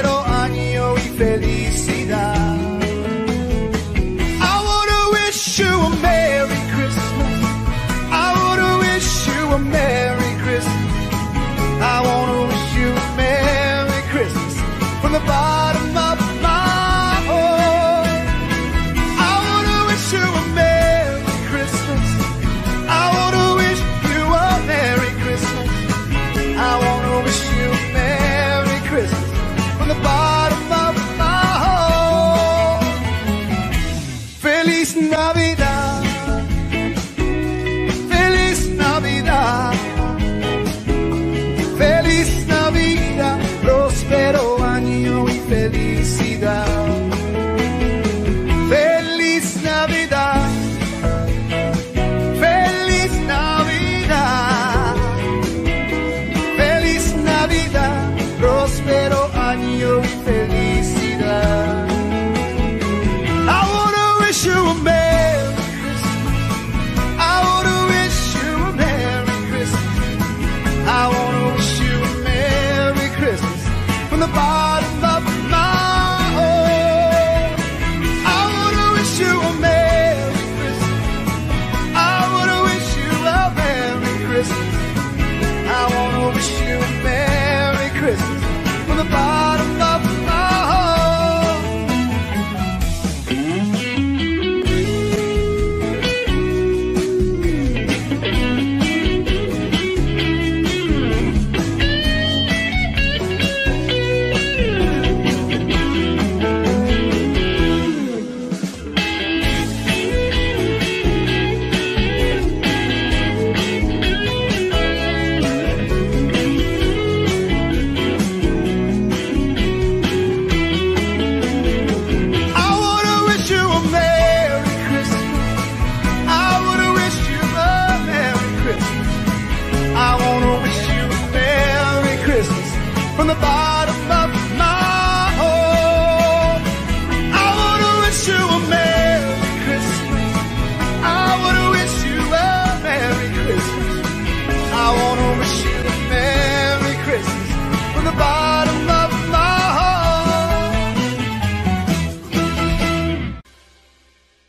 quiero año y felicidad. I wish you a merry feliz. from the bottom.